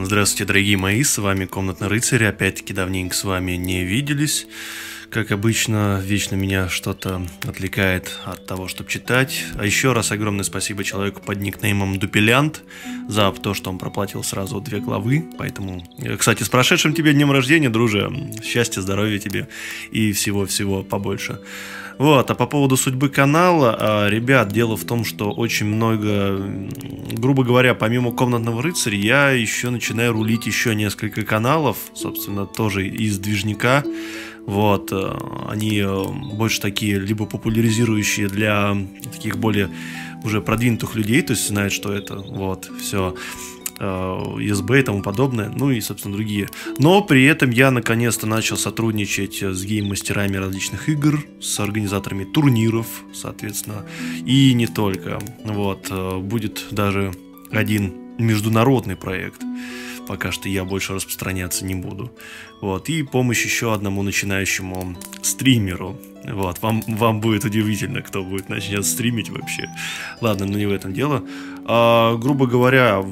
Здравствуйте, дорогие мои, с вами Комнатный Рыцарь, опять-таки давненько с вами не виделись. Как обычно, вечно меня что-то отвлекает от того, чтобы читать. А еще раз огромное спасибо человеку под никнеймом Дупелянт за то, что он проплатил сразу две главы. Поэтому, э, кстати, с прошедшим тебе днем рождения, друже. Счастья, здоровья тебе и всего-всего побольше. Вот, а по поводу судьбы канала, а, ребят, дело в том, что очень много, грубо говоря, помимо комнатного рыцаря, я еще начинаю рулить еще несколько каналов, собственно, тоже из движника. Вот, э, они э, больше такие, либо популяризирующие для таких более уже продвинутых людей, то есть знают, что это, вот, все. ESB э, и тому подобное, ну и, собственно, другие. Но при этом я наконец-то начал сотрудничать с гейм-мастерами различных игр, с организаторами турниров, соответственно, и не только. Вот, будет даже один международный проект. Пока что я больше распространяться не буду. Вот, и помощь еще одному начинающему стримеру. Вот, вам, вам будет удивительно, кто будет начнет стримить вообще. Ладно, но не в этом дело. А, грубо говоря,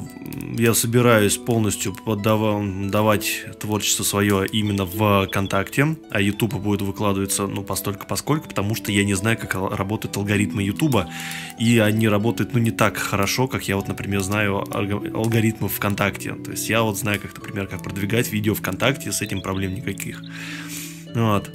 я собираюсь полностью подавать творчество свое именно в ВКонтакте, а YouTube будет выкладываться, ну, постолько поскольку, потому что я не знаю, как работают алгоритмы YouTube, и они работают, ну, не так хорошо, как я вот, например, знаю алгоритмы ВКонтакте. То есть я вот знаю, как, например, как продвигать видео ВКонтакте, с этим проблем никаких. Вот.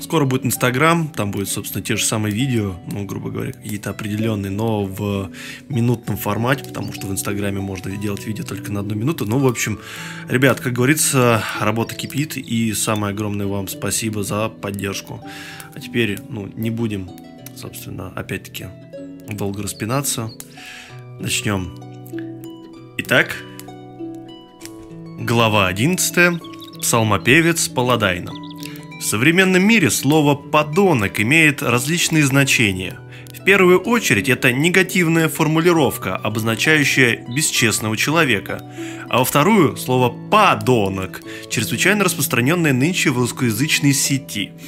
Скоро будет Инстаграм, там будет, собственно, те же самые видео, ну, грубо говоря, какие-то определенные, но в минутном формате, потому что в Инстаграме можно делать видео только на одну минуту. Ну, в общем, ребят, как говорится, работа кипит, и самое огромное вам спасибо за поддержку. А теперь, ну, не будем, собственно, опять-таки, долго распинаться. Начнем. Итак, глава 11. Псалмопевец Паладайна. В современном мире слово «подонок» имеет различные значения. В первую очередь это негативная формулировка, обозначающая бесчестного человека, а во вторую – слово «подонок», чрезвычайно распространенное нынче в русскоязычной сети –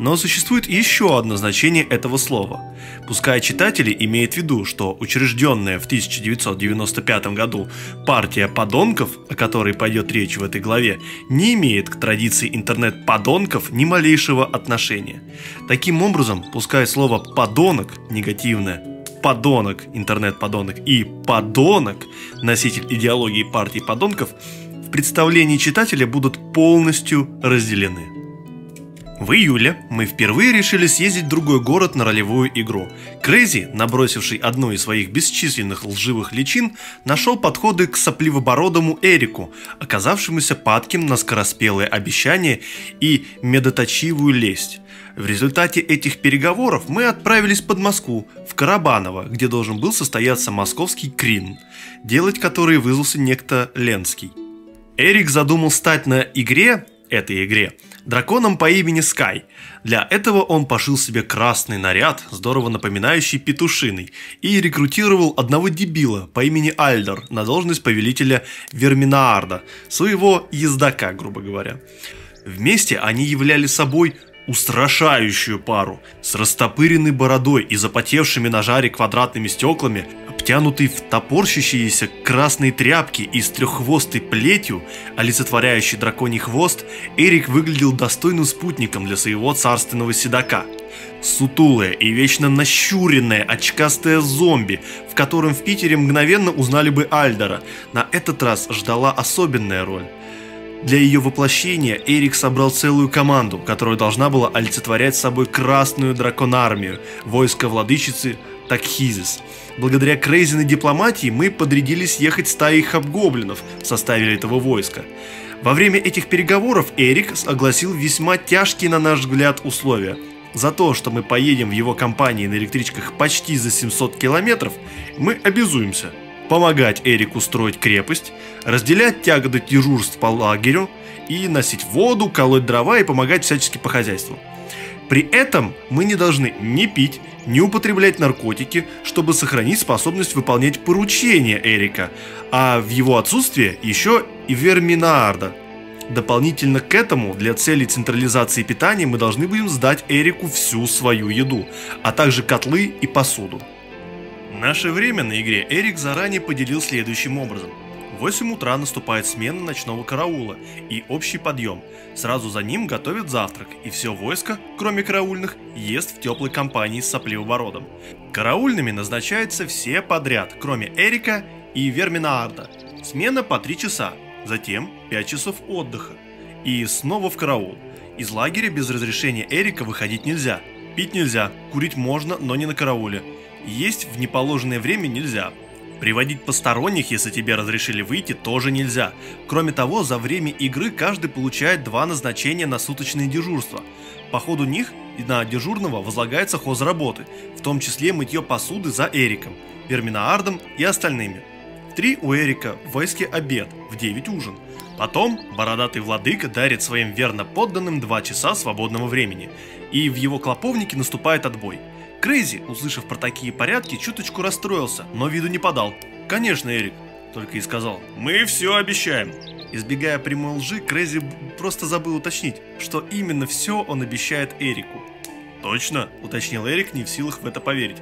но существует еще одно значение этого слова. Пускай читатели имеют в виду, что учрежденная в 1995 году партия подонков, о которой пойдет речь в этой главе, не имеет к традиции интернет-подонков ни малейшего отношения. Таким образом, пускай слово «подонок» негативное подонок, интернет-подонок и подонок, носитель идеологии партии подонков, в представлении читателя будут полностью разделены. В июле мы впервые решили съездить в другой город на ролевую игру. Крейзи, набросивший одну из своих бесчисленных лживых личин, нашел подходы к сопливобородому Эрику, оказавшемуся падким на скороспелые обещания и медоточивую лесть. В результате этих переговоров мы отправились под Москву, в Карабаново, где должен был состояться московский Крин, делать который вызвался некто Ленский. Эрик задумал стать на игре, этой игре, драконом по имени Скай. Для этого он пошил себе красный наряд, здорово напоминающий петушиный, и рекрутировал одного дебила по имени Альдер на должность повелителя Верминаарда, своего ездака, грубо говоря. Вместе они являли собой устрашающую пару с растопыренной бородой и запотевшими на жаре квадратными стеклами, обтянутый в топорщащиеся красные тряпки и с треххвостой плетью, олицетворяющий драконий хвост, Эрик выглядел достойным спутником для своего царственного седока. Сутулая и вечно нащуренная очкастая зомби, в котором в Питере мгновенно узнали бы Альдера, на этот раз ждала особенная роль. Для ее воплощения Эрик собрал целую команду, которая должна была олицетворять собой красную драконармию, войско владычицы Такхизис. Благодаря крейзиной дипломатии мы подрядились ехать стаей хабгоблинов в составе этого войска. Во время этих переговоров Эрик огласил весьма тяжкие, на наш взгляд, условия. За то, что мы поедем в его компании на электричках почти за 700 километров, мы обязуемся – помогать Эрику строить крепость, разделять тяготы дежурств по лагерю и носить воду, колоть дрова и помогать всячески по хозяйству. При этом мы не должны ни пить, ни употреблять наркотики, чтобы сохранить способность выполнять поручения Эрика, а в его отсутствие еще и Верминаарда. Дополнительно к этому, для целей централизации питания мы должны будем сдать Эрику всю свою еду, а также котлы и посуду. Наше время на игре Эрик заранее поделил следующим образом. 8 утра наступает смена ночного караула и общий подъем. Сразу за ним готовят завтрак, и все войско, кроме караульных, ест в теплой компании с сопливобородом. Караульными назначаются все подряд, кроме Эрика и Верминаарда. Смена по 3 часа, затем 5 часов отдыха. И снова в караул. Из лагеря без разрешения Эрика выходить нельзя. Пить нельзя, курить можно, но не на карауле. Есть в неположенное время нельзя. Приводить посторонних, если тебе разрешили выйти, тоже нельзя. Кроме того, за время игры каждый получает два назначения на суточные дежурства. По ходу них на дежурного возлагается хозработы, в том числе мытье посуды за Эриком, Верминаардом и остальными. В 3 у Эрика в войске обед, в 9 ужин. Потом бородатый владыка дарит своим верно подданным 2 часа свободного времени, и в его клоповнике наступает отбой – Крейзи, услышав про такие порядки, чуточку расстроился, но виду не подал. «Конечно, Эрик», — только и сказал. «Мы все обещаем». Избегая прямой лжи, Крейзи просто забыл уточнить, что именно все он обещает Эрику. «Точно», — уточнил Эрик, не в силах в это поверить.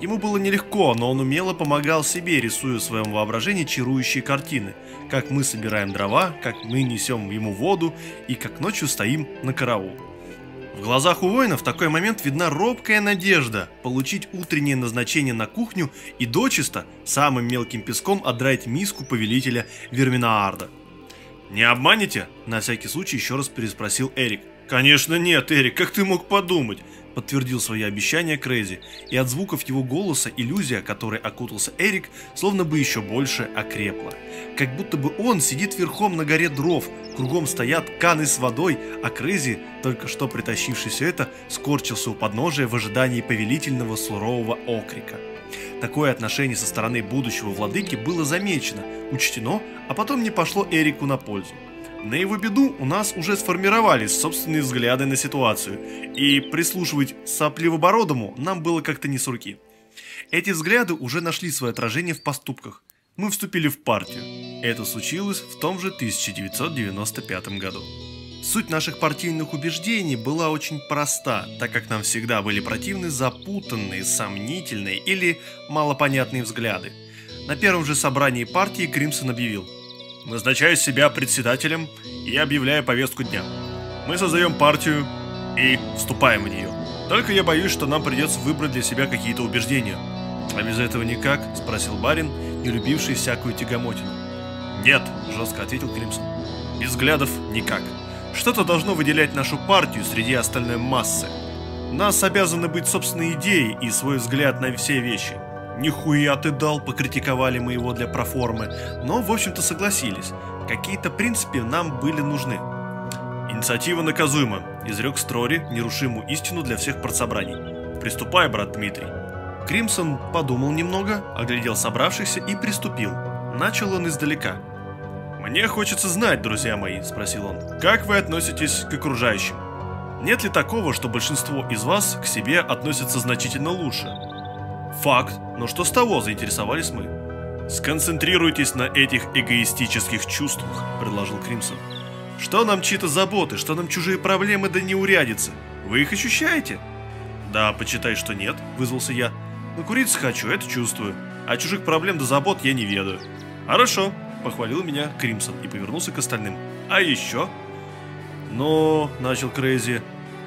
Ему было нелегко, но он умело помогал себе, рисуя в своем воображении чарующие картины. Как мы собираем дрова, как мы несем ему воду и как ночью стоим на караул. В глазах у воина в такой момент видна робкая надежда получить утреннее назначение на кухню и дочисто самым мелким песком отдрать миску повелителя Верминаарда. «Не обманете?» – на всякий случай еще раз переспросил Эрик. «Конечно нет, Эрик, как ты мог подумать? Подтвердил свои обещания Крейзи, и от звуков его голоса иллюзия, которой окутался Эрик, словно бы еще больше окрепла. Как будто бы он сидит верхом на горе дров, кругом стоят каны с водой, а Крейзи, только что притащивший все это, скорчился у подножия в ожидании повелительного сурового окрика. Такое отношение со стороны будущего владыки было замечено, учтено, а потом не пошло Эрику на пользу. На его беду у нас уже сформировались собственные взгляды на ситуацию, и прислушивать сопливобородому нам было как-то не с руки. Эти взгляды уже нашли свое отражение в поступках. Мы вступили в партию. Это случилось в том же 1995 году. Суть наших партийных убеждений была очень проста, так как нам всегда были противны запутанные, сомнительные или малопонятные взгляды. На первом же собрании партии Кримсон объявил – назначаю себя председателем и объявляю повестку дня. Мы создаем партию и вступаем в нее. Только я боюсь, что нам придется выбрать для себя какие-то убеждения. А без этого никак? Спросил барин, не любивший всякую тягомотину. Нет, жестко ответил Кримсон. Без взглядов никак. Что-то должно выделять нашу партию среди остальной массы. Нас обязаны быть собственные идеи и свой взгляд на все вещи. «Нихуя ты дал», — покритиковали мы его для проформы, но, в общем-то, согласились. Какие-то принципы нам были нужны. «Инициатива наказуема», — изрек Строри нерушимую истину для всех партсобраний. «Приступай, брат Дмитрий». Кримсон подумал немного, оглядел собравшихся и приступил. Начал он издалека. «Мне хочется знать, друзья мои», — спросил он, — «как вы относитесь к окружающим? Нет ли такого, что большинство из вас к себе относятся значительно лучше? Факт, но что с того, заинтересовались мы. Сконцентрируйтесь на этих эгоистических чувствах, предложил Кримсон. Что нам чьи-то заботы, что нам чужие проблемы да неурядицы? Вы их ощущаете? Да, почитай, что нет, вызвался я. Но куриться хочу, это чувствую. А чужих проблем да забот я не ведаю. Хорошо, похвалил меня Кримсон и повернулся к остальным. А еще? Ну, начал Крейзи,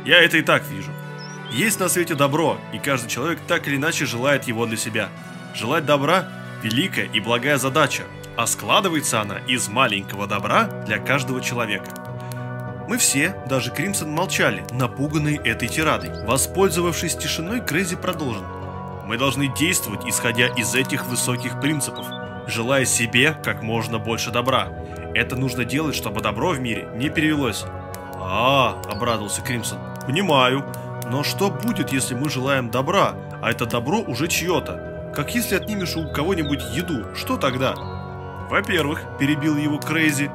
я это и так вижу. Есть на свете добро, и каждый человек так или иначе желает его для себя. Желать добра – великая и благая задача, а складывается она из маленького добра для каждого человека. Мы все, даже Кримсон, молчали, напуганные этой тирадой. Воспользовавшись тишиной, Крейзи продолжил. Мы должны действовать, исходя из этих высоких принципов, желая себе как можно больше добра. Это нужно делать, чтобы добро в мире не перевелось. А, обрадовался Кримсон. Понимаю. Но что будет, если мы желаем добра, а это добро уже чье-то? Как если отнимешь у кого-нибудь еду, что тогда? Во-первых, перебил его Крейзи,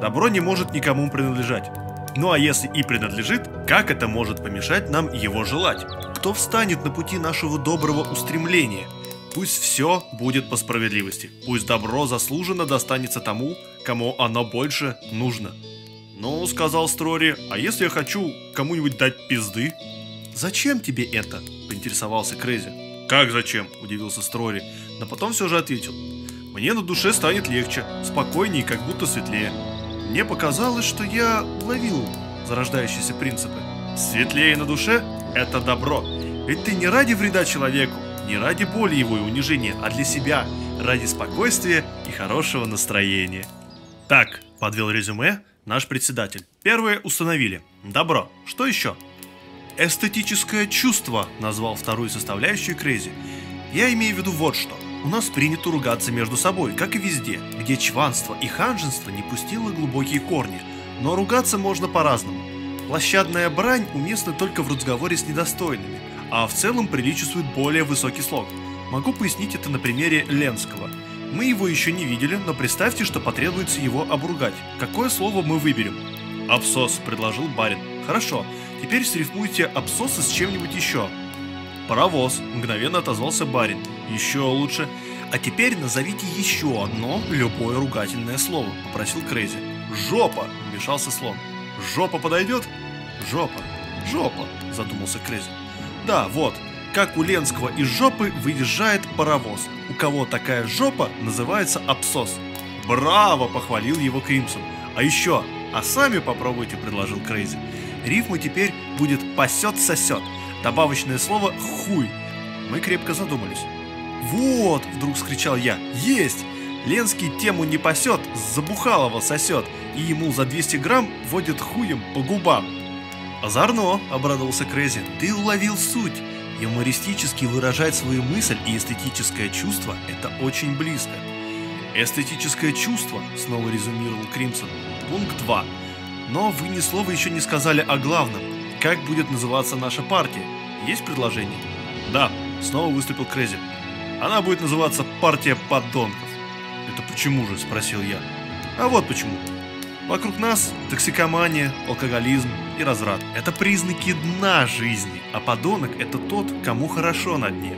добро не может никому принадлежать. Ну а если и принадлежит, как это может помешать нам его желать? Кто встанет на пути нашего доброго устремления? Пусть все будет по справедливости. Пусть добро заслуженно достанется тому, кому оно больше нужно. «Ну, — сказал Строри, — а если я хочу кому-нибудь дать пизды?» «Зачем тебе это?» – поинтересовался Крейзи. «Как зачем?» – удивился Строри, но потом все же ответил. Мне на душе станет легче, спокойнее, как будто светлее. Мне показалось, что я ловил зарождающиеся принципы. Светлее на душе – это добро. Ведь ты не ради вреда человеку, не ради боли его и унижения, а для себя, ради спокойствия и хорошего настроения. Так, подвел резюме наш председатель. Первое установили. Добро. Что еще? Эстетическое чувство, назвал вторую составляющую Крейзи. Я имею в виду вот что. У нас принято ругаться между собой, как и везде, где чванство и ханжество не пустило глубокие корни. Но ругаться можно по-разному. Площадная брань уместна только в разговоре с недостойными, а в целом приличествует более высокий слог. Могу пояснить это на примере Ленского. Мы его еще не видели, но представьте, что потребуется его обругать. Какое слово мы выберем? «Абсос», — предложил барин. «Хорошо, теперь срифмуйте абсосы с чем-нибудь еще». «Паровоз», — мгновенно отозвался барин. «Еще лучше». «А теперь назовите еще одно любое ругательное слово», — попросил Крейзи. «Жопа», — вмешался слон. «Жопа подойдет?» «Жопа, жопа», — задумался Крейзи. Да, вот, как у Ленского из жопы выезжает паровоз. У кого такая жопа, называется абсос. Браво, похвалил его Кримсон. А еще, а сами попробуйте, предложил Крейзи. Рифма теперь будет пасет-сосет. Добавочное слово хуй. Мы крепко задумались. Вот, вдруг скричал я, есть! Ленский тему не пасет, забухалого сосет, и ему за 200 грамм водит хуем по губам. «Озорно!» – обрадовался Крейзи. «Ты уловил суть!» Юмористически выражать свою мысль и эстетическое чувство – это очень близко. «Эстетическое чувство», – снова резюмировал Кримсон. Пункт 2. Но вы ни слова еще не сказали о главном. Как будет называться наша партия? Есть предложение? Да, снова выступил Крейзи. Она будет называться «Партия подонков». «Это почему же?» – спросил я. А вот почему. Вокруг нас токсикомания, алкоголизм и разврат. Это признаки дна жизни, а подонок – это тот, кому хорошо на дне.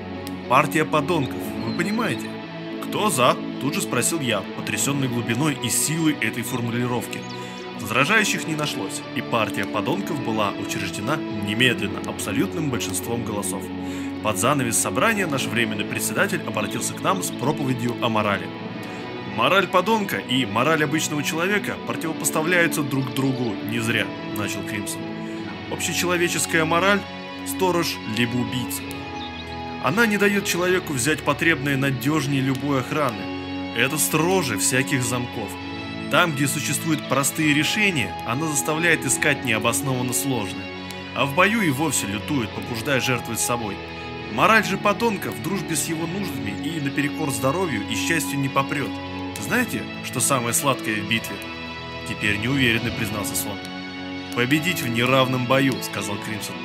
Партия подонков, вы понимаете? Кто за? Тут же спросил я, потрясенный глубиной и силой этой формулировки. Возражающих не нашлось, и партия подонков была учреждена немедленно, абсолютным большинством голосов. Под занавес собрания наш временный председатель обратился к нам с проповедью о морали. Мораль подонка и мораль обычного человека противопоставляются друг другу не зря, начал Кримсон. Общечеловеческая мораль – сторож либо убийца. Она не дает человеку взять потребное надежнее любой охраны. Это строже всяких замков. Там, где существуют простые решения, она заставляет искать необоснованно сложное. А в бою и вовсе лютует, побуждая жертвовать собой. Мораль же подонка в дружбе с его нуждами и наперекор здоровью и счастью не попрет. Знаете, что самое сладкое в битве? Теперь неуверенно признался слон. Победить в неравном бою, сказал Кримсон.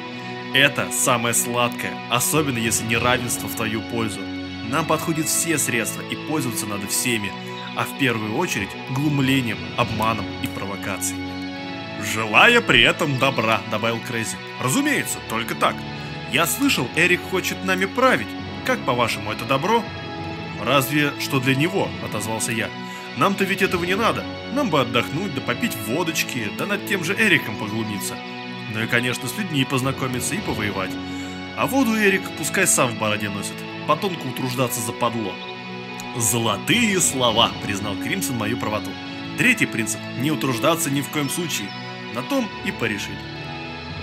Это самое сладкое, особенно если неравенство в твою пользу. Нам подходят все средства и пользоваться надо всеми, а в первую очередь глумлением, обманом и провокацией. «Желая при этом добра», — добавил Крейзи. «Разумеется, только так. Я слышал, Эрик хочет нами править. Как, по-вашему, это добро?» «Разве что для него», — отозвался я. «Нам-то ведь этого не надо. Нам бы отдохнуть, да попить водочки, да над тем же Эриком поглумиться. Ну и, конечно, с людьми познакомиться и повоевать. А воду Эрик пускай сам в бороде носит. Потомку утруждаться западло». «Золотые слова», — признал Кримсон мою правоту. Третий принцип – не утруждаться ни в коем случае. На том и порешили.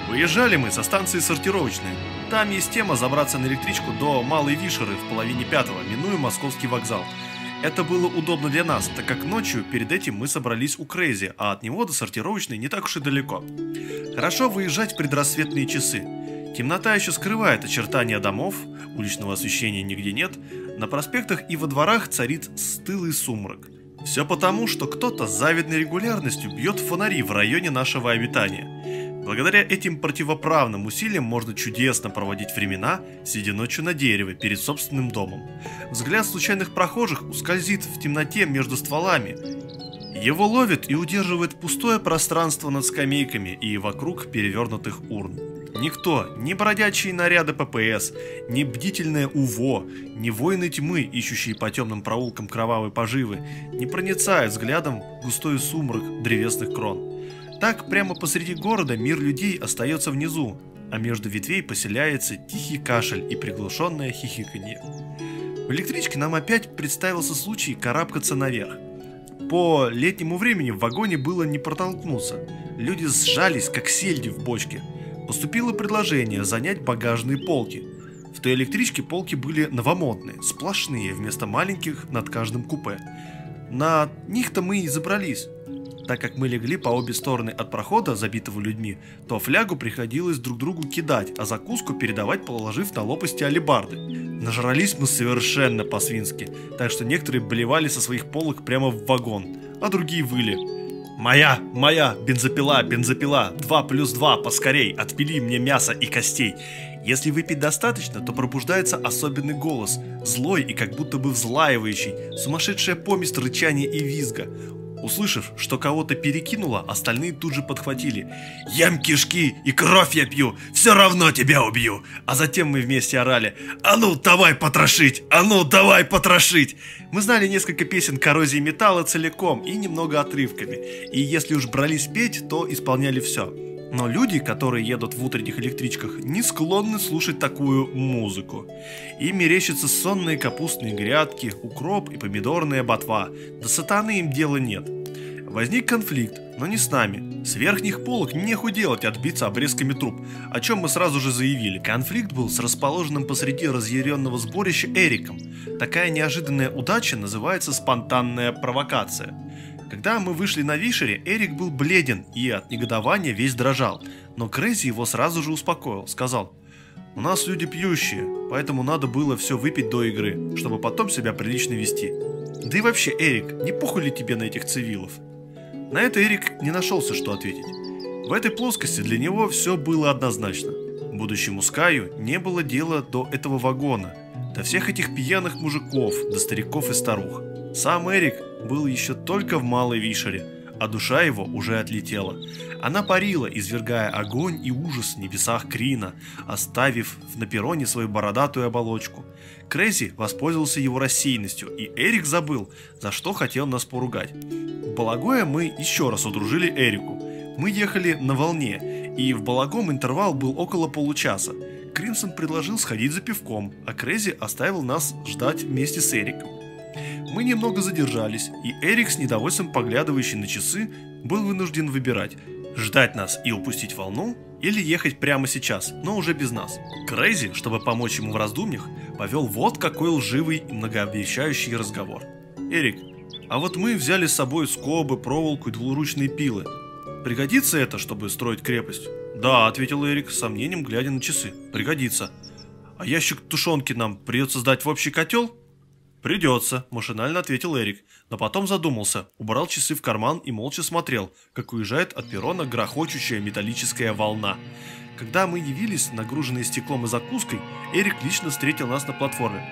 Выезжали мы со станции сортировочной. Там есть тема забраться на электричку до Малой Вишеры в половине пятого, минуя Московский вокзал. Это было удобно для нас, так как ночью перед этим мы собрались у Крейзи, а от него до сортировочной не так уж и далеко. Хорошо выезжать в предрассветные часы. Темнота еще скрывает очертания домов, уличного освещения нигде нет, на проспектах и во дворах царит стылый сумрак. Все потому, что кто-то с завидной регулярностью бьет фонари в районе нашего обитания. Благодаря этим противоправным усилиям можно чудесно проводить времена, сидя ночью на дереве перед собственным домом. Взгляд случайных прохожих ускользит в темноте между стволами. Его ловит и удерживает пустое пространство над скамейками и вокруг перевернутых урн. Никто, ни бродячие наряды ППС, ни бдительное УВО, ни воины тьмы, ищущие по темным проулкам кровавой поживы, не проницают взглядом густой сумрак древесных крон. Так, прямо посреди города мир людей остается внизу, а между ветвей поселяется тихий кашель и приглушенное хихиканье. В электричке нам опять представился случай карабкаться наверх. По летнему времени в вагоне было не протолкнуться. Люди сжались, как сельди в бочке. Поступило предложение занять багажные полки. В той электричке полки были новомодные, сплошные, вместо маленьких над каждым купе. На них-то мы и забрались. Так как мы легли по обе стороны от прохода, забитого людьми, то флягу приходилось друг другу кидать, а закуску передавать, положив на лопасти алебарды. Нажрались мы совершенно по-свински, так что некоторые блевали со своих полок прямо в вагон, а другие выли. «Моя, моя, бензопила, бензопила, два плюс два, поскорей, отпили мне мясо и костей!» Если выпить достаточно, то пробуждается особенный голос, злой и как будто бы взлаивающий, сумасшедшая помесь рычания и визга. Услышав, что кого-то перекинуло, остальные тут же подхватили. «Ем кишки и кровь я пью, все равно тебя убью!» А затем мы вместе орали «А ну, давай потрошить! А ну, давай потрошить!» Мы знали несколько песен коррозии металла целиком и немного отрывками. И если уж брались петь, то исполняли все. Но люди, которые едут в утренних электричках, не склонны слушать такую музыку. Им мерещатся сонные капустные грядки, укроп и помидорная ботва. До сатаны им дела нет. Возник конфликт, но не с нами. С верхних полок неху делать отбиться обрезками труб, о чем мы сразу же заявили. Конфликт был с расположенным посреди разъяренного сборища Эриком. Такая неожиданная удача называется спонтанная провокация. Когда мы вышли на Вишере, Эрик был бледен и от негодования весь дрожал, но Крейзи его сразу же успокоил, сказал «У нас люди пьющие, поэтому надо было все выпить до игры, чтобы потом себя прилично вести. Да и вообще, Эрик, не похуй ли тебе на этих цивилов?» На это Эрик не нашелся, что ответить. В этой плоскости для него все было однозначно. Будущему Скаю не было дела до этого вагона, до всех этих пьяных мужиков, до стариков и старух. Сам Эрик был еще только в Малой Вишере, а душа его уже отлетела. Она парила, извергая огонь и ужас в небесах Крина, оставив на перроне свою бородатую оболочку. Крейзи воспользовался его рассеянностью, и Эрик забыл, за что хотел нас поругать. В Балагое мы еще раз удружили Эрику. Мы ехали на волне, и в Балагом интервал был около получаса. Кримсон предложил сходить за пивком, а Крейзи оставил нас ждать вместе с Эриком. Мы немного задержались, и Эрик, с недовольством поглядывающий на часы, был вынужден выбирать – ждать нас и упустить волну, или ехать прямо сейчас, но уже без нас. Крейзи, чтобы помочь ему в раздумьях, повел вот какой лживый и многообещающий разговор. «Эрик, а вот мы взяли с собой скобы, проволоку и двуручные пилы. Пригодится это, чтобы строить крепость?» «Да», — ответил Эрик, с сомнением глядя на часы. «Пригодится». «А ящик тушенки нам придется сдать в общий котел?» «Придется», – машинально ответил Эрик, но потом задумался, убрал часы в карман и молча смотрел, как уезжает от перрона грохочущая металлическая волна. Когда мы явились, нагруженные стеклом и закуской, Эрик лично встретил нас на платформе.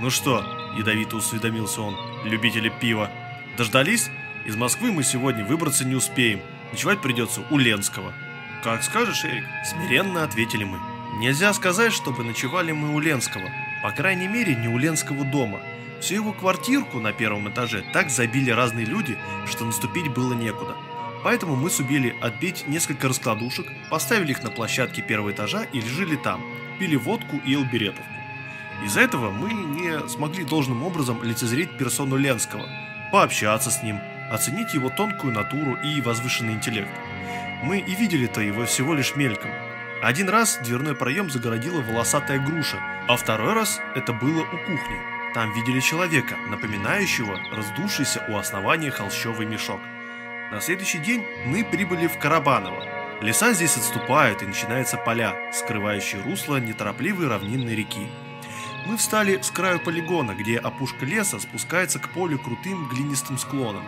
«Ну что?» – ядовито усведомился он. «Любители пива. Дождались? Из Москвы мы сегодня выбраться не успеем. Ночевать придется у Ленского». «Как скажешь, Эрик?» – смиренно ответили мы. Нельзя сказать, чтобы ночевали мы у Ленского. По крайней мере, не у Ленского дома – Всю его квартирку на первом этаже так забили разные люди, что наступить было некуда. Поэтому мы сумели отбить несколько раскладушек, поставили их на площадке первого этажа и жили там, пили водку и элберетовку. Из-за этого мы не смогли должным образом лицезреть персону Ленского, пообщаться с ним, оценить его тонкую натуру и возвышенный интеллект. Мы и видели-то его всего лишь мельком. Один раз дверной проем загородила волосатая груша, а второй раз это было у кухни, там видели человека, напоминающего раздувшийся у основания холщовый мешок. На следующий день мы прибыли в Карабаново. Леса здесь отступают и начинаются поля, скрывающие русло неторопливой равнинной реки. Мы встали с краю полигона, где опушка леса спускается к полю крутым глинистым склоном.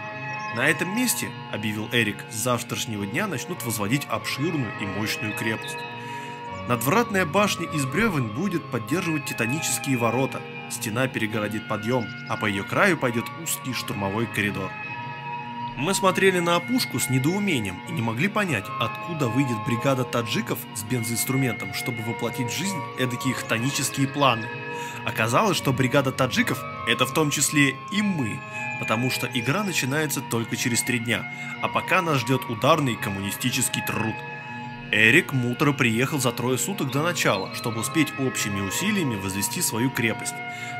На этом месте, объявил Эрик, с завтрашнего дня начнут возводить обширную и мощную крепость. Надвратная башня из бревен будет поддерживать титанические ворота – Стена перегородит подъем, а по ее краю пойдет узкий штурмовой коридор. Мы смотрели на опушку с недоумением и не могли понять, откуда выйдет бригада таджиков с бензоинструментом, чтобы воплотить в жизнь эдакие хтонические планы. Оказалось, что бригада таджиков – это в том числе и мы, потому что игра начинается только через три дня, а пока нас ждет ударный коммунистический труд. Эрик мутро приехал за трое суток до начала, чтобы успеть общими усилиями возвести свою крепость.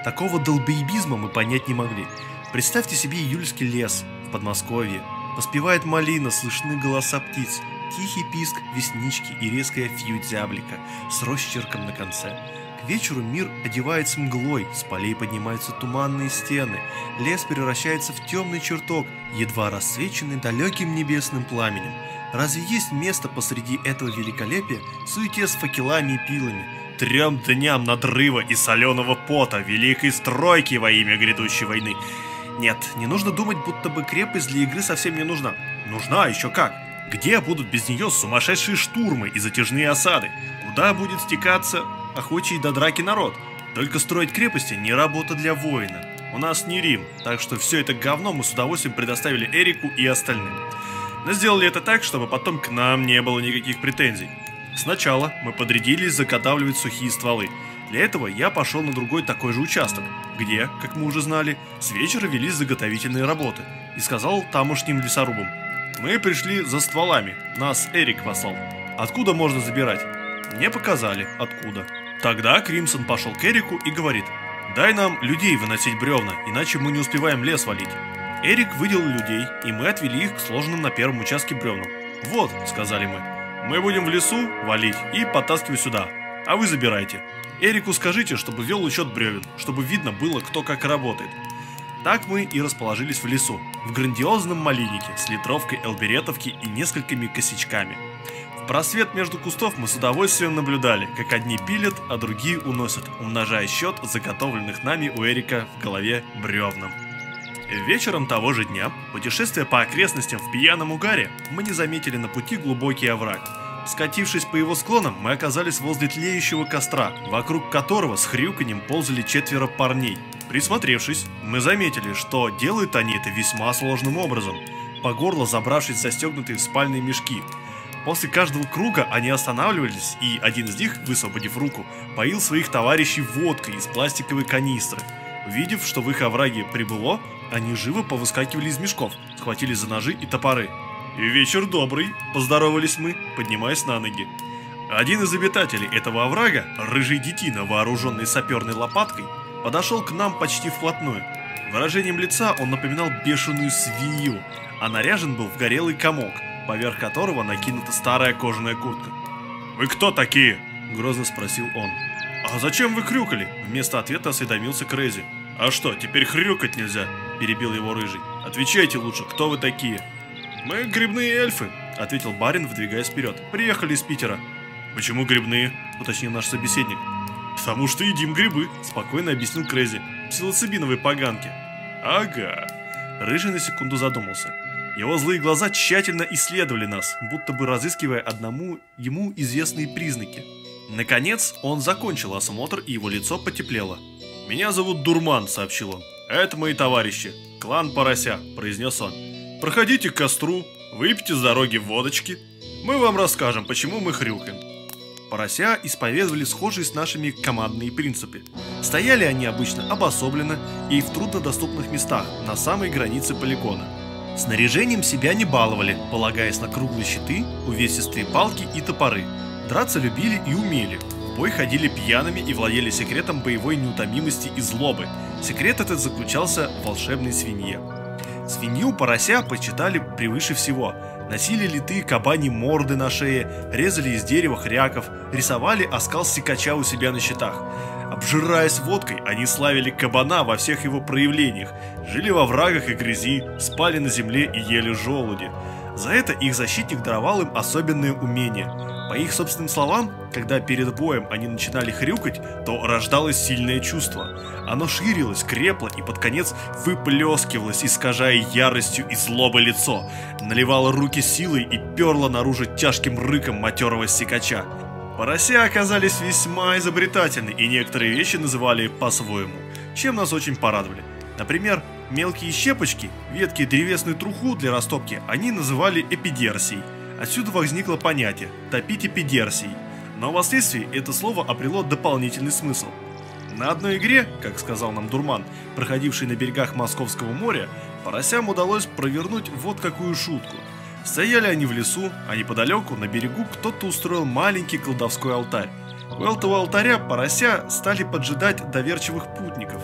Такого долбоебизма мы понять не могли. Представьте себе июльский лес в Подмосковье. Поспевает малина, слышны голоса птиц, тихий писк веснички и резкая фьють зяблика с росчерком на конце. К вечеру мир одевается мглой, с полей поднимаются туманные стены, лес превращается в темный чертог, едва рассвеченный далеким небесным пламенем. Разве есть место посреди этого великолепия суете с факелами и пилами, трем дням надрыва и соленого пота, великой стройки во имя грядущей войны? Нет, не нужно думать, будто бы крепость для игры совсем не нужна. Нужна, еще как. Где будут без нее сумасшедшие штурмы и затяжные осады? Куда будет стекаться охочий до драки народ? Только строить крепости не работа для воина. У нас не Рим, так что все это говно мы с удовольствием предоставили Эрику и остальным. Но сделали это так, чтобы потом к нам не было никаких претензий. Сначала мы подрядились заготавливать сухие стволы. Для этого я пошел на другой такой же участок, где, как мы уже знали, с вечера велись заготовительные работы, и сказал тамошним лесорубам, мы пришли за стволами, нас Эрик послал. Откуда можно забирать? Мне показали, откуда. Тогда Кримсон пошел к Эрику и говорит, дай нам людей выносить бревна, иначе мы не успеваем лес валить. Эрик выделил людей, и мы отвели их к сложенным на первом участке бревнам. «Вот», — сказали мы, — «мы будем в лесу валить и подтаскивать сюда, а вы забирайте. Эрику скажите, чтобы вел учет бревен, чтобы видно было, кто как работает». Так мы и расположились в лесу, в грандиозном малинике с литровкой элберетовки и несколькими косячками. Просвет между кустов мы с удовольствием наблюдали, как одни пилят, а другие уносят, умножая счет заготовленных нами у Эрика в голове бревнам. Вечером того же дня, путешествуя по окрестностям в пьяном угаре, мы не заметили на пути глубокий овраг. Скатившись по его склонам, мы оказались возле тлеющего костра, вокруг которого с хрюканьем ползали четверо парней. Присмотревшись, мы заметили, что делают они это весьма сложным образом, по горло забравшись застегнутые в спальные мешки. После каждого круга они останавливались, и один из них, высвободив руку, поил своих товарищей водкой из пластиковой канистры. Увидев, что в их овраге прибыло, они живо повыскакивали из мешков, схватили за ножи и топоры. «Вечер добрый», – поздоровались мы, поднимаясь на ноги. Один из обитателей этого оврага, рыжий детина, вооруженный саперной лопаткой, подошел к нам почти вплотную. Выражением лица он напоминал бешеную свинью, а наряжен был в горелый комок, поверх которого накинута старая кожаная куртка. «Вы кто такие?» – грозно спросил он. «А зачем вы хрюкали?» – вместо ответа осведомился Крейзи. «А что, теперь хрюкать нельзя?» – перебил его Рыжий. «Отвечайте лучше, кто вы такие?» «Мы грибные эльфы», – ответил барин, выдвигаясь вперед. «Приехали из Питера». «Почему грибные?» – уточнил наш собеседник. «Потому что едим грибы», – спокойно объяснил Крейзи. «Псилоцибиновые поганки». «Ага». Рыжий на секунду задумался. Его злые глаза тщательно исследовали нас, будто бы разыскивая одному ему известные признаки. Наконец, он закончил осмотр, и его лицо потеплело. «Меня зовут Дурман», — сообщил он. «Это мои товарищи. Клан Порося», — произнес он. «Проходите к костру, выпейте с дороги водочки. Мы вам расскажем, почему мы хрюкаем». Порося исповедовали схожие с нашими командные принципы. Стояли они обычно обособленно и в труднодоступных местах, на самой границе полигона. Снаряжением себя не баловали, полагаясь на круглые щиты, увесистые палки и топоры. Драться любили и умели, бой ходили пьяными и владели секретом боевой неутомимости и злобы. Секрет этот заключался в волшебной свинье. Свинью порося почитали превыше всего. Носили литые кабани морды на шее, резали из дерева хряков, рисовали оскал сикача у себя на щитах. Обжираясь водкой, они славили кабана во всех его проявлениях, жили во врагах и грязи, спали на земле и ели желуди. За это их защитник даровал им особенные умения. По их собственным словам, когда перед боем они начинали хрюкать, то рождалось сильное чувство. Оно ширилось, крепло и под конец выплескивалось, искажая яростью и злобой лицо, наливало руки силой и перло наружу тяжким рыком матерого сикача. Порося оказались весьма изобретательны и некоторые вещи называли по-своему, чем нас очень порадовали. Например, мелкие щепочки, ветки древесной труху для растопки они называли эпидерсией. Отсюда возникло понятие «топить эпидерсией». Но впоследствии это слово обрело дополнительный смысл. На одной игре, как сказал нам Дурман, проходивший на берегах Московского моря, поросям удалось провернуть вот какую шутку. Стояли они в лесу, а неподалеку, на берегу, кто-то устроил маленький колдовской алтарь. У этого алтаря порося стали поджидать доверчивых путников.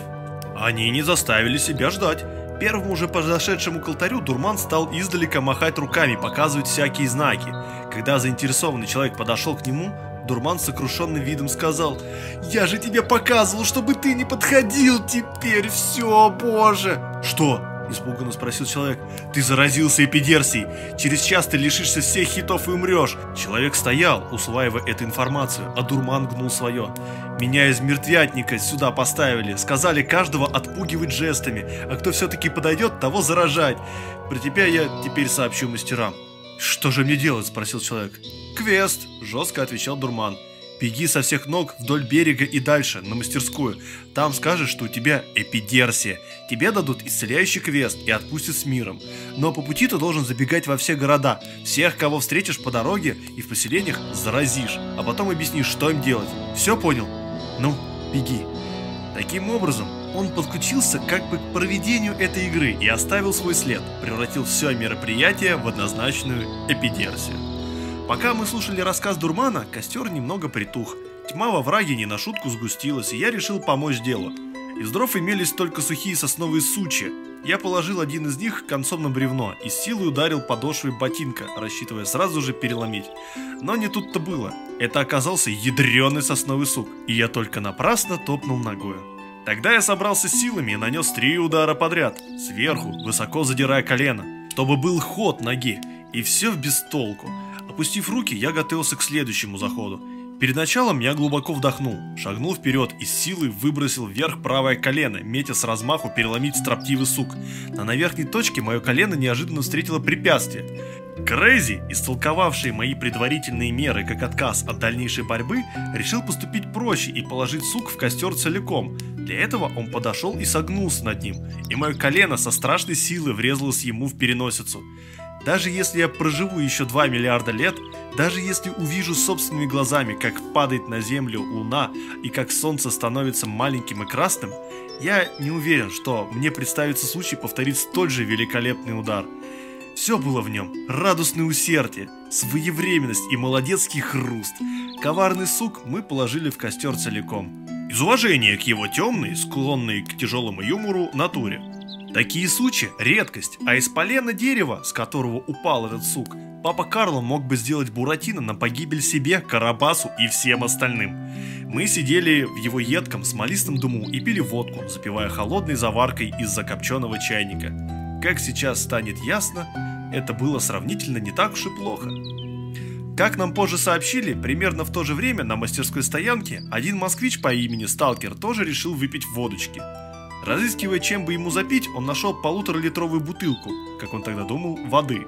Они не заставили себя ждать. Первому же подошедшему к алтарю дурман стал издалека махать руками, показывать всякие знаки. Когда заинтересованный человек подошел к нему, Дурман сокрушенным видом сказал «Я же тебе показывал, чтобы ты не подходил теперь, все, боже!» «Что?» – испуганно спросил человек. «Ты заразился эпидерсией. Через час ты лишишься всех хитов и умрешь». Человек стоял, усваивая эту информацию, а дурман гнул свое. «Меня из мертвятника сюда поставили. Сказали каждого отпугивать жестами, а кто все-таки подойдет, того заражать. Про тебя я теперь сообщу мастерам». «Что же мне делать?» – спросил человек. «Квест!» – жестко отвечал Дурман. «Беги со всех ног вдоль берега и дальше, на мастерскую. Там скажешь, что у тебя эпидерсия. Тебе дадут исцеляющий квест и отпустят с миром. Но по пути ты должен забегать во все города. Всех, кого встретишь по дороге и в поселениях, заразишь. А потом объяснишь, что им делать. Все понял? Ну, беги». Таким образом, он подключился как бы к проведению этой игры и оставил свой след, превратил все мероприятие в однозначную эпидерсию. Пока мы слушали рассказ Дурмана, костер немного притух. Тьма во враге не на шутку сгустилась, и я решил помочь делу. Из дров имелись только сухие сосновые сучья. Я положил один из них концом на бревно и с силой ударил подошвой ботинка, рассчитывая сразу же переломить. Но не тут-то было. Это оказался ядреный сосновый сук, и я только напрасно топнул ногою. Тогда я собрался силами и нанес три удара подряд, сверху, высоко задирая колено, чтобы был ход ноги, и все в бестолку. Опустив руки, я готовился к следующему заходу. Перед началом я глубоко вдохнул, шагнул вперед и с силой выбросил вверх правое колено, метя с размаху переломить строптивый сук. Но на верхней точке мое колено неожиданно встретило препятствие. Крейзи, истолковавший мои предварительные меры как отказ от дальнейшей борьбы, решил поступить проще и положить сук в костер целиком. Для этого он подошел и согнулся над ним, и мое колено со страшной силой врезалось ему в переносицу. Даже если я проживу еще 2 миллиарда лет, даже если увижу собственными глазами, как падает на Землю Луна и как Солнце становится маленьким и красным, я не уверен, что мне представится случай повторить столь же великолепный удар. Все было в нем. Радостное усердие, своевременность и молодецкий хруст. Коварный сук мы положили в костер целиком. Из уважения к его темной, склонной к тяжелому юмору натуре. Такие сучи – редкость, а из полена дерева, с которого упал этот сук, папа Карло мог бы сделать Буратино на погибель себе, Карабасу и всем остальным. Мы сидели в его едком смолистом дыму и пили водку, запивая холодной заваркой из закопченного чайника. Как сейчас станет ясно, это было сравнительно не так уж и плохо. Как нам позже сообщили, примерно в то же время на мастерской стоянке один москвич по имени Сталкер тоже решил выпить водочки – Разыскивая, чем бы ему запить, он нашел полуторалитровую бутылку, как он тогда думал, воды.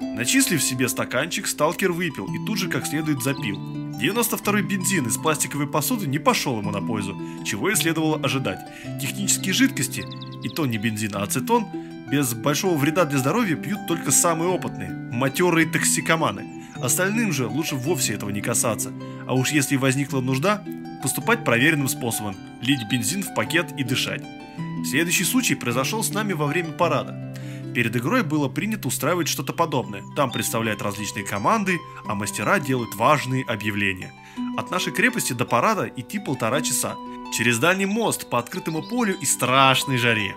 Начислив себе стаканчик, сталкер выпил и тут же как следует запил. 92-й бензин из пластиковой посуды не пошел ему на пользу, чего и следовало ожидать. Технические жидкости, и то не бензин, а ацетон, без большого вреда для здоровья пьют только самые опытные, матерые токсикоманы. Остальным же лучше вовсе этого не касаться. А уж если возникла нужда, поступать проверенным способом – лить бензин в пакет и дышать. Следующий случай произошел с нами во время парада. Перед игрой было принято устраивать что-то подобное. Там представляют различные команды, а мастера делают важные объявления. От нашей крепости до парада идти полтора часа. Через дальний мост по открытому полю и страшной жаре.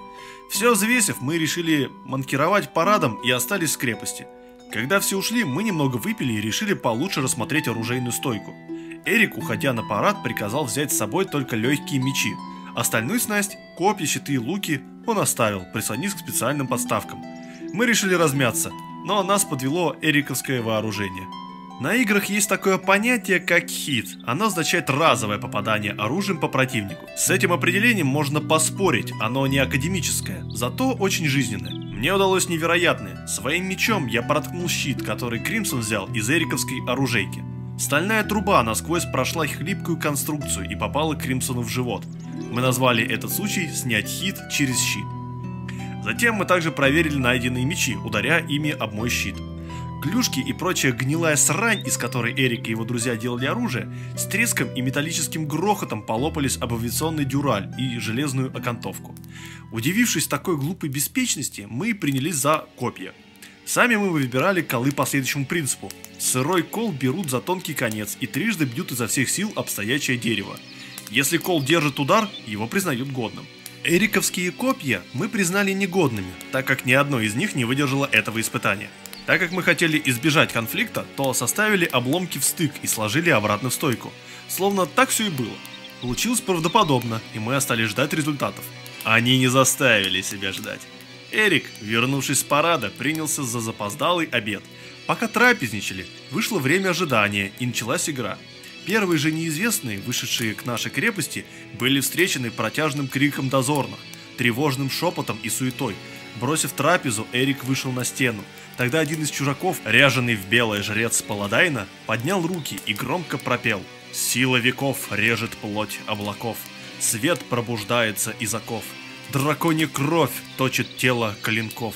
Все взвесив, мы решили манкировать парадом и остались в крепости. Когда все ушли, мы немного выпили и решили получше рассмотреть оружейную стойку. Эрик, уходя на парад, приказал взять с собой только легкие мечи – Остальную снасть, копья, щиты и луки он оставил, прислонив к специальным подставкам. Мы решили размяться, но нас подвело эриковское вооружение. На играх есть такое понятие, как хит. Оно означает разовое попадание оружием по противнику. С этим определением можно поспорить, оно не академическое, зато очень жизненное. Мне удалось невероятное. Своим мечом я проткнул щит, который Кримсон взял из эриковской оружейки. Стальная труба насквозь прошла хлипкую конструкцию и попала Кримсону в живот. Мы назвали этот случай «снять хит через щит». Затем мы также проверили найденные мечи, ударяя ими об мой щит. Клюшки и прочая гнилая срань, из которой Эрик и его друзья делали оружие, с треском и металлическим грохотом полопались об авиационный дюраль и железную окантовку. Удивившись такой глупой беспечности, мы принялись за копья. Сами мы выбирали колы по следующему принципу. Сырой кол берут за тонкий конец и трижды бьют изо всех сил об стоячее дерево. Если кол держит удар, его признают годным. Эриковские копья мы признали негодными, так как ни одно из них не выдержало этого испытания. Так как мы хотели избежать конфликта, то составили обломки в стык и сложили обратно в стойку. Словно так все и было. Получилось правдоподобно, и мы остались ждать результатов. Они не заставили себя ждать. Эрик, вернувшись с парада, принялся за запоздалый обед. Пока трапезничали, вышло время ожидания и началась игра. Первые же неизвестные, вышедшие к нашей крепости, были встречены протяжным криком дозорных, тревожным шепотом и суетой. Бросив трапезу, Эрик вышел на стену. Тогда один из чужаков, ряженый в белое жрец Паладайна, поднял руки и громко пропел «Сила веков режет плоть облаков, свет пробуждается из оков, драконья кровь точит тело клинков».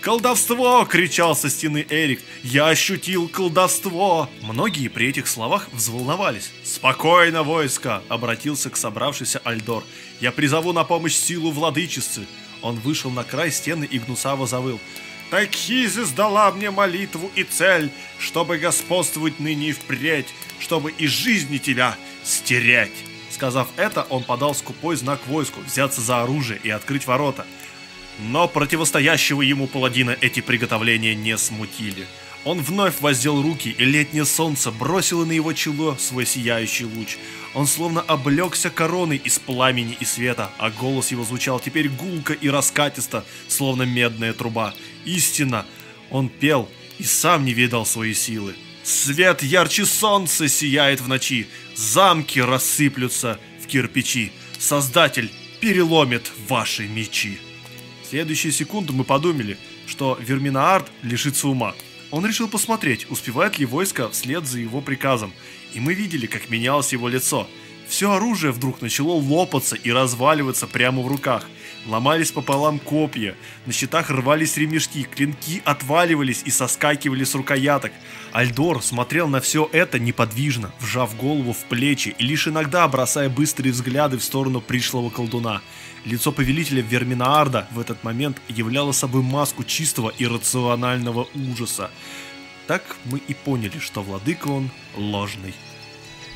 «Колдовство!» — кричал со стены Эрик. «Я ощутил колдовство!» Многие при этих словах взволновались. «Спокойно, войско!» — обратился к собравшийся Альдор. «Я призову на помощь силу владычицы!» Он вышел на край стены и гнусаво завыл. Такхизи сдала мне молитву и цель, чтобы господствовать ныне и впредь, чтобы из жизни тебя стереть. Сказав это, он подал скупой знак войску, взяться за оружие и открыть ворота. Но противостоящего ему паладина эти приготовления не смутили. Он вновь воздел руки, и летнее солнце бросило на его чело свой сияющий луч. Он словно облегся короной из пламени и света, а голос его звучал теперь гулко и раскатисто, словно медная труба. Истина, он пел и сам не видал свои силы. Свет ярче солнца сияет в ночи, замки рассыплются в кирпичи. Создатель переломит ваши мечи. В следующие секунды мы подумали, что Верминаард лишится ума. Он решил посмотреть, успевает ли войско вслед за его приказом, и мы видели, как менялось его лицо. Все оружие вдруг начало лопаться и разваливаться прямо в руках. Ломались пополам копья, на щитах рвались ремешки, клинки отваливались и соскакивали с рукояток. Альдор смотрел на все это неподвижно, вжав голову в плечи и лишь иногда бросая быстрые взгляды в сторону пришлого колдуна. Лицо повелителя Верминаарда в этот момент являло собой маску чистого иррационального ужаса. Так мы и поняли, что владыка он ложный.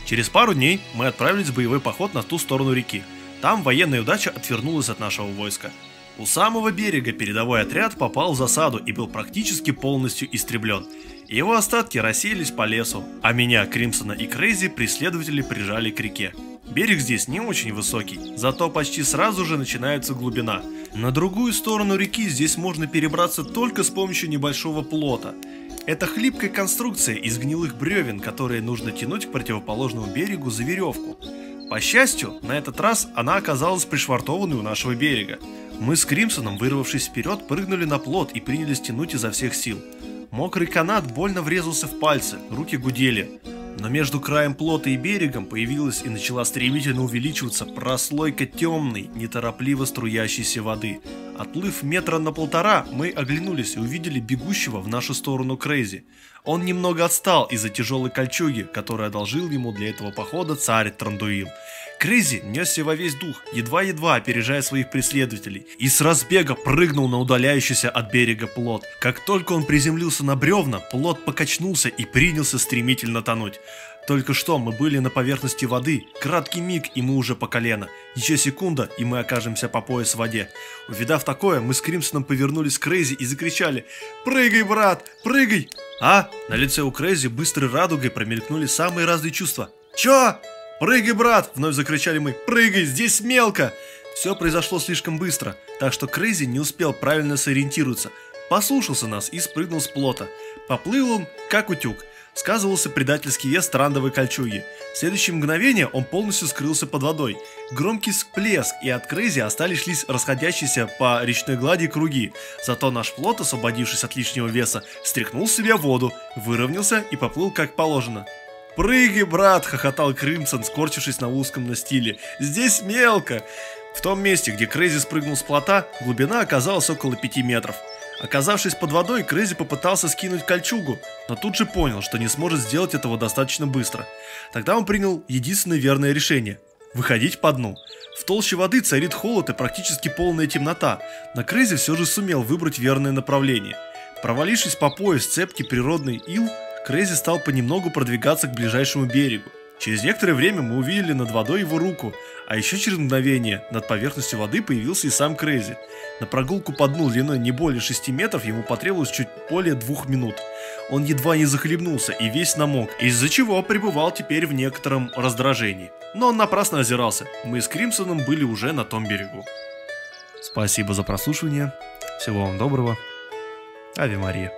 Через пару дней мы отправились в боевой поход на ту сторону реки. Там военная удача отвернулась от нашего войска. У самого берега передовой отряд попал в засаду и был практически полностью истреблен. Его остатки рассеялись по лесу, а меня, Кримсона и Крейзи преследователи прижали к реке. Берег здесь не очень высокий, зато почти сразу же начинается глубина. На другую сторону реки здесь можно перебраться только с помощью небольшого плота. Это хлипкая конструкция из гнилых бревен, которые нужно тянуть к противоположному берегу за веревку. По счастью, на этот раз она оказалась пришвартованной у нашего берега. Мы с Кримсоном, вырвавшись вперед, прыгнули на плот и принялись тянуть изо всех сил. Мокрый канат больно врезался в пальцы, руки гудели. Но между краем плота и берегом появилась и начала стремительно увеличиваться прослойка темной, неторопливо струящейся воды. Отплыв метра на полтора, мы оглянулись и увидели бегущего в нашу сторону Крейзи. Он немного отстал из-за тяжелой кольчуги, которую одолжил ему для этого похода царь Трандуил. Крейзи несся во весь дух, едва-едва опережая своих преследователей, и с разбега прыгнул на удаляющийся от берега плот. Как только он приземлился на бревна, плот покачнулся и принялся стремительно тонуть. Только что мы были на поверхности воды, краткий миг, и мы уже по колено. Еще секунда, и мы окажемся по пояс в воде. Увидав такое, мы с Кримсоном повернулись к Крейзи и закричали «Прыгай, брат, прыгай!» А на лице у Крейзи быстрой радугой промелькнули самые разные чувства. «Чё?» «Прыгай, брат!» – вновь закричали мы. «Прыгай, здесь мелко!» Все произошло слишком быстро, так что Крейзи не успел правильно сориентироваться. Послушался нас и спрыгнул с плота. Поплыл он, как утюг. Сказывался предательский вес трандовой кольчуги. В следующее мгновение он полностью скрылся под водой. Громкий всплеск, и от Крейзи остались лишь расходящиеся по речной глади круги. Зато наш плот, освободившись от лишнего веса, стряхнул с себя воду, выровнялся и поплыл как положено. «Прыгай, брат!» – хохотал Кримсон, скорчившись на узком настиле. «Здесь мелко!» В том месте, где Крейзи спрыгнул с плота, глубина оказалась около 5 метров. Оказавшись под водой, Крейзи попытался скинуть кольчугу, но тут же понял, что не сможет сделать этого достаточно быстро. Тогда он принял единственное верное решение – выходить по дну. В толще воды царит холод и практически полная темнота, но Крейзи все же сумел выбрать верное направление – Провалившись по пояс в цепкий придонный ил, Крейзи стал понемногу продвигаться к ближайшему берегу. Через некоторое время мы увидели над водой его руку, а еще через мгновение над поверхностью воды появился и сам Крейзи. На прогулку по дну длиной не более 6 метров ему потребовалось чуть более двух минут. Он едва не захлебнулся и весь намок, из-за чего пребывал теперь в некотором раздражении. Но он напрасно озирался, мы с Кримсоном были уже на том берегу. Спасибо за прослушивание, всего вам доброго, Ави Мария.